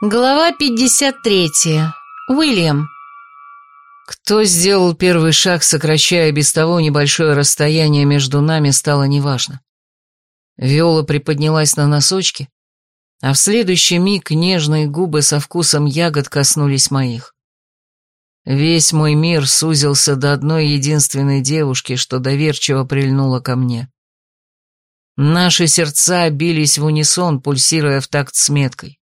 Глава 53. Уильям. Кто сделал первый шаг, сокращая без того небольшое расстояние между нами, стало неважно. Виола приподнялась на носочки, а в следующий миг нежные губы со вкусом ягод коснулись моих. Весь мой мир сузился до одной единственной девушки, что доверчиво прильнула ко мне. Наши сердца бились в унисон, пульсируя в такт с меткой.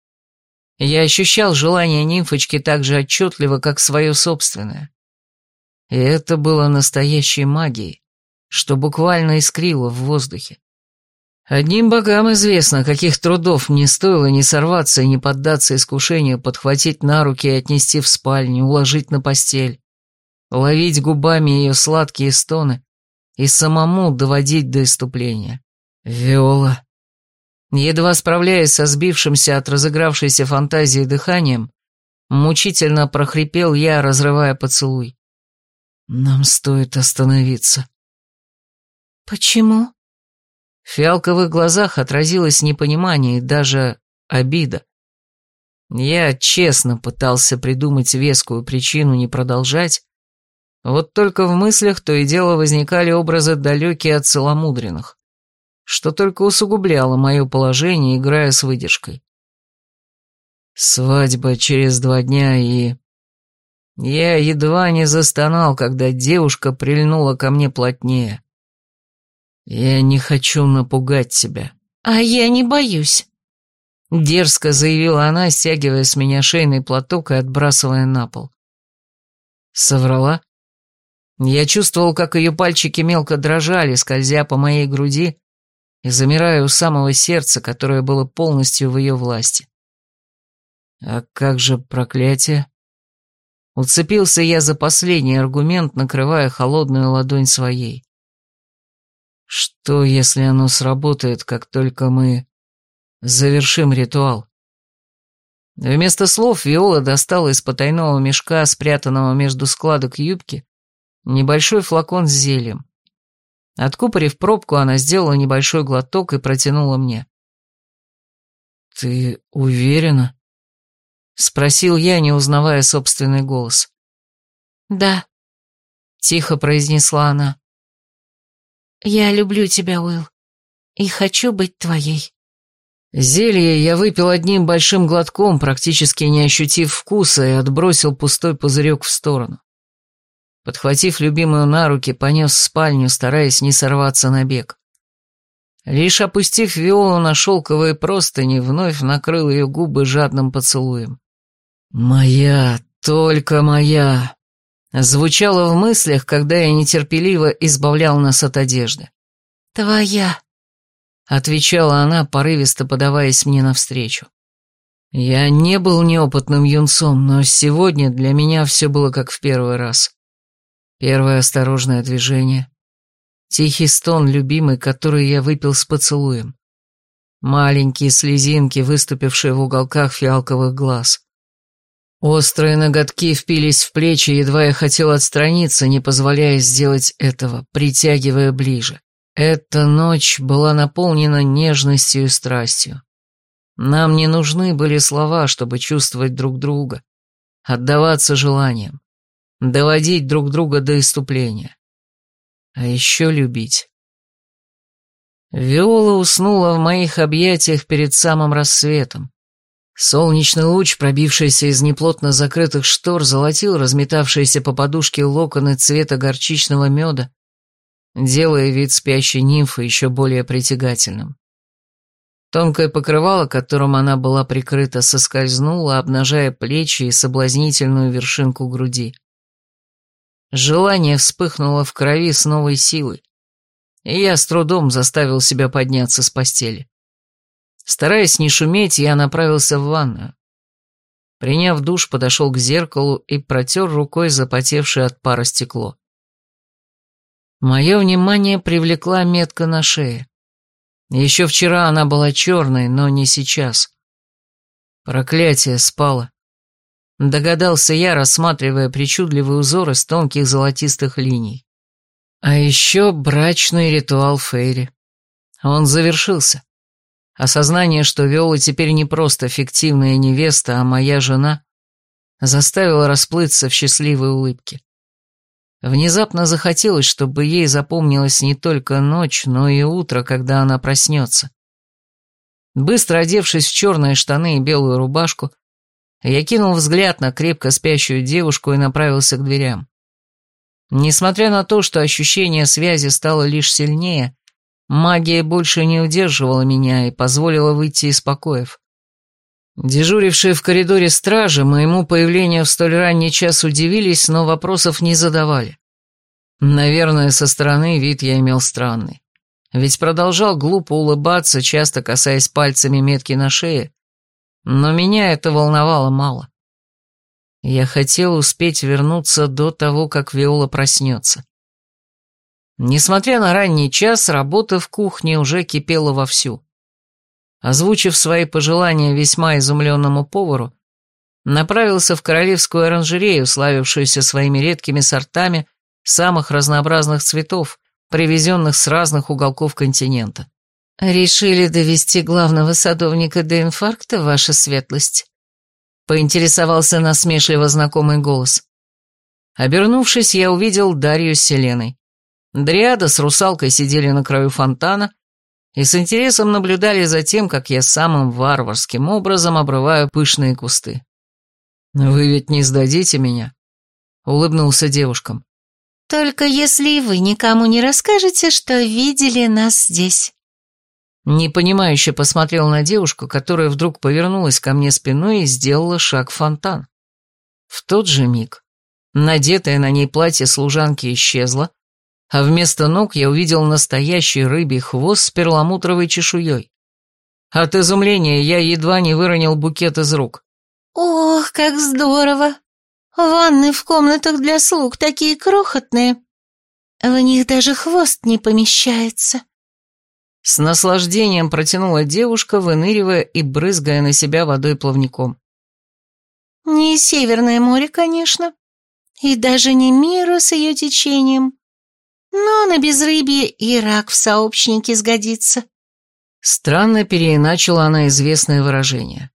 Я ощущал желание нимфочки так же отчетливо, как свое собственное. И это было настоящей магией, что буквально искрило в воздухе. Одним богам известно, каких трудов мне стоило не сорваться и не поддаться искушению подхватить на руки и отнести в спальню, уложить на постель, ловить губами ее сладкие стоны и самому доводить до иступления. Виола, Едва справляясь со сбившимся от разыгравшейся фантазии дыханием, мучительно прохрипел я, разрывая поцелуй. «Нам стоит остановиться». «Почему?» В фиалковых глазах отразилось непонимание и даже обида. Я честно пытался придумать вескую причину не продолжать, вот только в мыслях то и дело возникали образы далекие от целомудренных что только усугубляло мое положение, играя с выдержкой. Свадьба через два дня и... Я едва не застонал, когда девушка прильнула ко мне плотнее. Я не хочу напугать тебя. А я не боюсь. Дерзко заявила она, стягивая с меня шейный платок и отбрасывая на пол. Соврала? Я чувствовал, как ее пальчики мелко дрожали, скользя по моей груди, и замирая у самого сердца, которое было полностью в ее власти. А как же проклятие? Уцепился я за последний аргумент, накрывая холодную ладонь своей. Что, если оно сработает, как только мы завершим ритуал? Вместо слов Виола достала из потайного мешка, спрятанного между складок юбки, небольшой флакон с зельем. Откупорив пробку, она сделала небольшой глоток и протянула мне. «Ты уверена?» — спросил я, не узнавая собственный голос. «Да», — тихо произнесла она. «Я люблю тебя, Уилл, и хочу быть твоей». Зелье я выпил одним большим глотком, практически не ощутив вкуса, и отбросил пустой пузырек в сторону. Подхватив любимую на руки, понес в спальню, стараясь не сорваться на бег. Лишь опустив Виолу на шелковые простыни, вновь накрыл ее губы жадным поцелуем. «Моя, только моя!» Звучало в мыслях, когда я нетерпеливо избавлял нас от одежды. «Твоя!» — отвечала она, порывисто подаваясь мне навстречу. Я не был неопытным юнцом, но сегодня для меня все было как в первый раз. Первое осторожное движение. Тихий стон любимый, который я выпил с поцелуем. Маленькие слезинки, выступившие в уголках фиалковых глаз. Острые ноготки впились в плечи, едва я хотел отстраниться, не позволяя сделать этого, притягивая ближе. Эта ночь была наполнена нежностью и страстью. Нам не нужны были слова, чтобы чувствовать друг друга, отдаваться желаниям доводить друг друга до иступления. А еще любить. Виола уснула в моих объятиях перед самым рассветом. Солнечный луч, пробившийся из неплотно закрытых штор, золотил разметавшиеся по подушке локоны цвета горчичного меда, делая вид спящей нимфы еще более притягательным. Тонкое покрывало, которым она была прикрыта, соскользнуло, обнажая плечи и соблазнительную вершинку груди. Желание вспыхнуло в крови с новой силой, и я с трудом заставил себя подняться с постели. Стараясь не шуметь, я направился в ванную. Приняв душ, подошел к зеркалу и протер рукой запотевшее от пара стекло. Мое внимание привлекла метка на шее. Еще вчера она была черной, но не сейчас. Проклятие спало. Догадался я, рассматривая причудливый узор из тонких золотистых линий. А еще брачный ритуал Фейри. Он завершился. Осознание, что Виола теперь не просто фиктивная невеста, а моя жена, заставило расплыться в счастливой улыбке. Внезапно захотелось, чтобы ей запомнилась не только ночь, но и утро, когда она проснется. Быстро одевшись в черные штаны и белую рубашку, я кинул взгляд на крепко спящую девушку и направился к дверям. Несмотря на то, что ощущение связи стало лишь сильнее, магия больше не удерживала меня и позволила выйти из покоев. Дежурившие в коридоре стражи моему появлению в столь ранний час удивились, но вопросов не задавали. Наверное, со стороны вид я имел странный. Ведь продолжал глупо улыбаться, часто касаясь пальцами метки на шее, но меня это волновало мало. Я хотел успеть вернуться до того, как Виола проснется. Несмотря на ранний час, работа в кухне уже кипела вовсю. Озвучив свои пожелания весьма изумленному повару, направился в королевскую оранжерею, славившуюся своими редкими сортами самых разнообразных цветов, привезенных с разных уголков континента. «Решили довести главного садовника до инфаркта, ваша светлость?» Поинтересовался насмешливо знакомый голос. Обернувшись, я увидел Дарью с Селеной. Дриада с русалкой сидели на краю фонтана и с интересом наблюдали за тем, как я самым варварским образом обрываю пышные кусты. «Вы ведь не сдадите меня?» — улыбнулся девушкам. «Только если вы никому не расскажете, что видели нас здесь». Непонимающе посмотрел на девушку, которая вдруг повернулась ко мне спиной и сделала шаг в фонтан. В тот же миг надетое на ней платье служанки исчезло, а вместо ног я увидел настоящий рыбий хвост с перламутровой чешуей. От изумления я едва не выронил букет из рук. «Ох, как здорово! Ванны в комнатах для слуг такие крохотные. В них даже хвост не помещается». С наслаждением протянула девушка, выныривая и брызгая на себя водой плавником. «Не Северное море, конечно, и даже не Мира с ее течением, но на безрыбье и рак в сообщнике сгодится». Странно переиначила она известное выражение.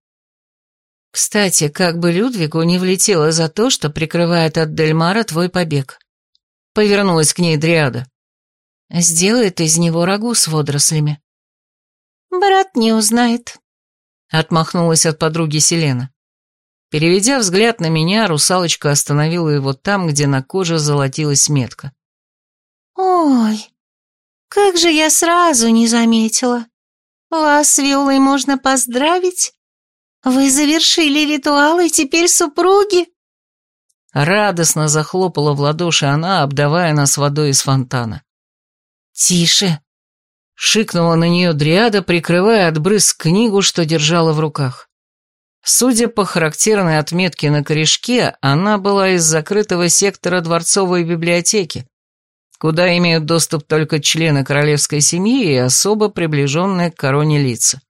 «Кстати, как бы Людвигу не влетело за то, что прикрывает от Дельмара твой побег». Повернулась к ней Дриада сделает из него рагу с водорослями. «Брат не узнает», — отмахнулась от подруги Селена. Переведя взгляд на меня, русалочка остановила его там, где на коже золотилась метка. «Ой, как же я сразу не заметила. Вас с Виолой можно поздравить? Вы завершили ритуал, и теперь супруги?» Радостно захлопала в ладоши она, обдавая нас водой из фонтана. «Тише!» — шикнула на нее дриада, прикрывая от брызг книгу, что держала в руках. Судя по характерной отметке на корешке, она была из закрытого сектора дворцовой библиотеки, куда имеют доступ только члены королевской семьи и особо приближенные к короне лица.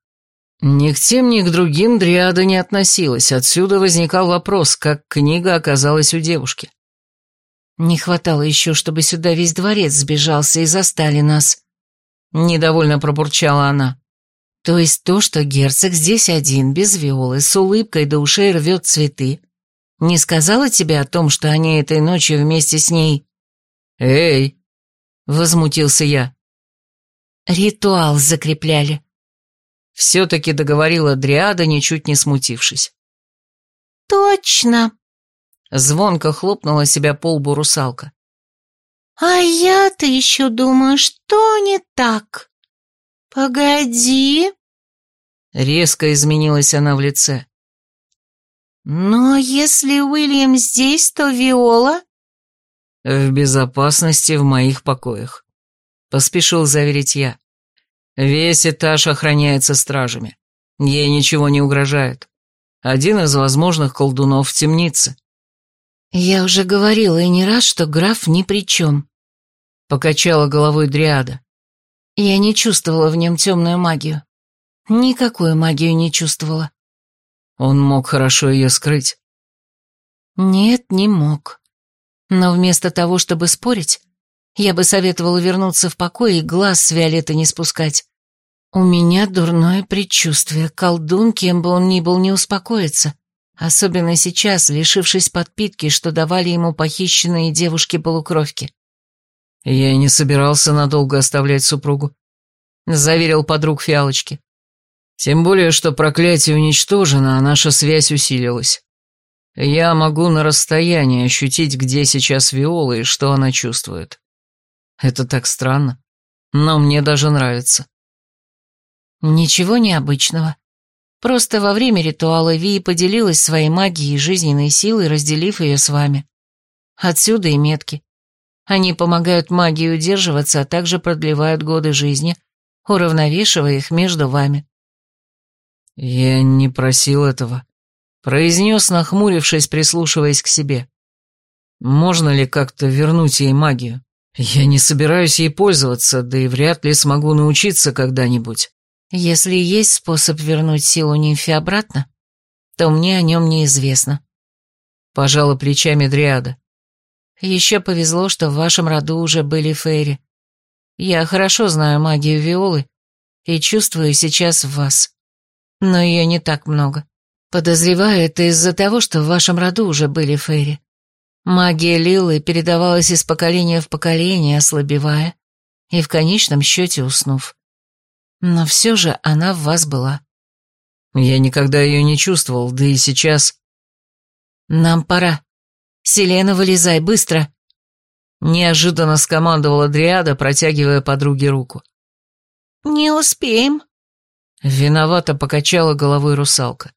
Ни к тем, ни к другим дриада не относилась, отсюда возникал вопрос, как книга оказалась у девушки. Не хватало еще, чтобы сюда весь дворец сбежался и застали нас. Недовольно пробурчала она. То есть то, что герцог здесь один, без виолы, с улыбкой до ушей рвет цветы, не сказала тебе о том, что они этой ночью вместе с ней... «Эй!» — возмутился я. «Ритуал закрепляли». Все-таки договорила Дриада, ничуть не смутившись. «Точно!» Звонко хлопнула себя по лбу русалка. «А я-то еще думаю, что не так? Погоди!» Резко изменилась она в лице. «Но если Уильям здесь, то Виола...» «В безопасности в моих покоях», — поспешил заверить я. «Весь этаж охраняется стражами. Ей ничего не угрожает. Один из возможных колдунов в темнице». «Я уже говорила и не раз, что граф ни при чем», — покачала головой Дриада. «Я не чувствовала в нем темную магию. Никакую магию не чувствовала». Он мог хорошо ее скрыть. Нет, не мог. Но вместо того, чтобы спорить, я бы советовала вернуться в покой и глаз с Виолетты не спускать. У меня дурное предчувствие. Колдун, кем бы он ни был, не успокоится. Особенно сейчас, лишившись подпитки, что давали ему похищенные девушки-полукровки. Я и не собирался надолго оставлять супругу. Заверил подруг Фиалочки. Тем более, что проклятие уничтожено, а наша связь усилилась. Я могу на расстоянии ощутить, где сейчас Виола и что она чувствует. Это так странно, но мне даже нравится. Ничего необычного. Просто во время ритуала Ви поделилась своей магией и жизненной силой, разделив ее с вами. Отсюда и метки. Они помогают магии удерживаться, а также продлевают годы жизни, уравновешивая их между вами. Я не просил этого. Произнес, нахмурившись, прислушиваясь к себе. Можно ли как-то вернуть ей магию? Я не собираюсь ей пользоваться, да и вряд ли смогу научиться когда-нибудь. Если есть способ вернуть силу нимфи обратно, то мне о нем неизвестно. Пожала плечами Дриада. Еще повезло, что в вашем роду уже были фейри. Я хорошо знаю магию Виолы и чувствую сейчас в вас. Но ее не так много. Подозреваю, это из-за того, что в вашем роду уже были фейри. Магия Лилы передавалась из поколения в поколение, ослабевая, и в конечном счете уснув. Но все же она в вас была. Я никогда ее не чувствовал, да и сейчас... Нам пора. Селена, вылезай, быстро. Неожиданно скомандовала Дриада, протягивая подруге руку. Не успеем. Виновато покачала головой русалка.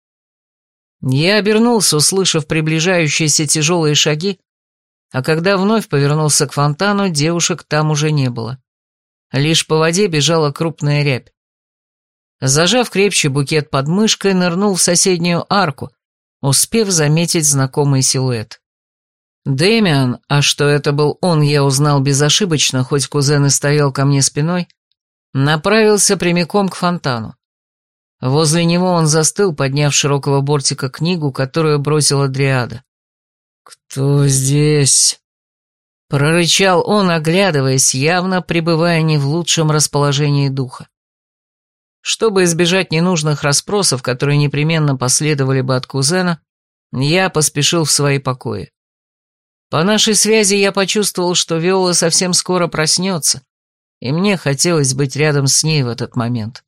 Я обернулся, услышав приближающиеся тяжелые шаги, а когда вновь повернулся к фонтану, девушек там уже не было. Лишь по воде бежала крупная рябь. Зажав крепче букет под мышкой, нырнул в соседнюю арку, успев заметить знакомый силуэт. Дэмиан, а что это был он, я узнал безошибочно, хоть кузен и стоял ко мне спиной, направился прямиком к фонтану. Возле него он застыл, подняв широкого бортика книгу, которую бросила Дриада. «Кто здесь?» Прорычал он, оглядываясь, явно пребывая не в лучшем расположении духа. Чтобы избежать ненужных расспросов, которые непременно последовали бы от кузена, я поспешил в свои покои. По нашей связи я почувствовал, что Виола совсем скоро проснется, и мне хотелось быть рядом с ней в этот момент.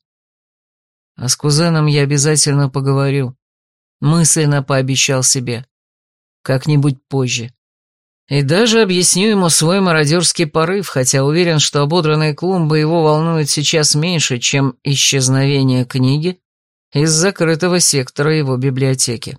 А с кузеном я обязательно поговорю. Мысленно пообещал себе. Как-нибудь позже. И даже объясню ему свой мародерский порыв, хотя уверен, что ободранные клумбы его волнуют сейчас меньше, чем исчезновение книги из закрытого сектора его библиотеки.